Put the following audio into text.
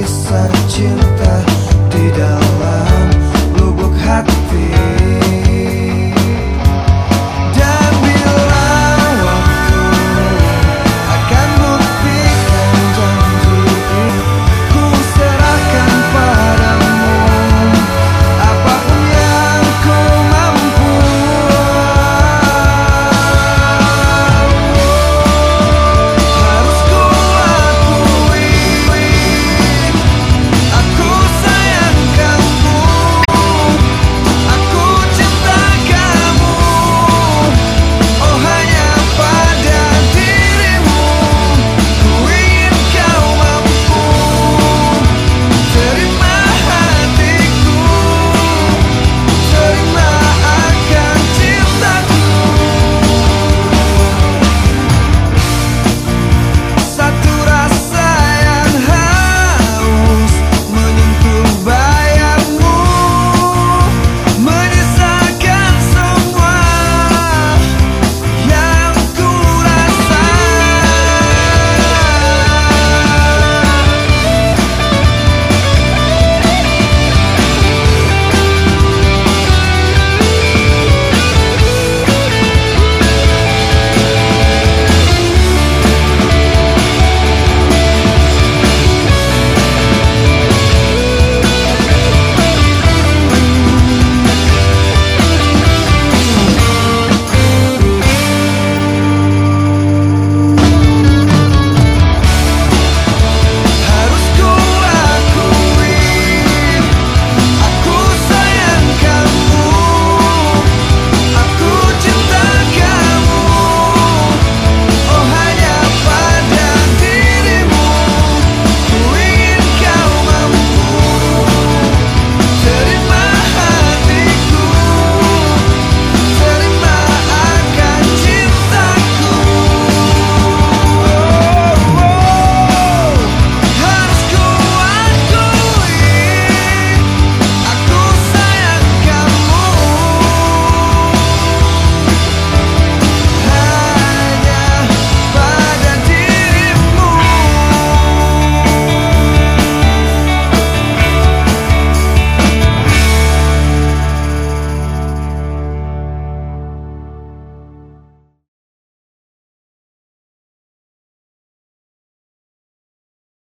Tulisan cinta di dalam lubuk hati.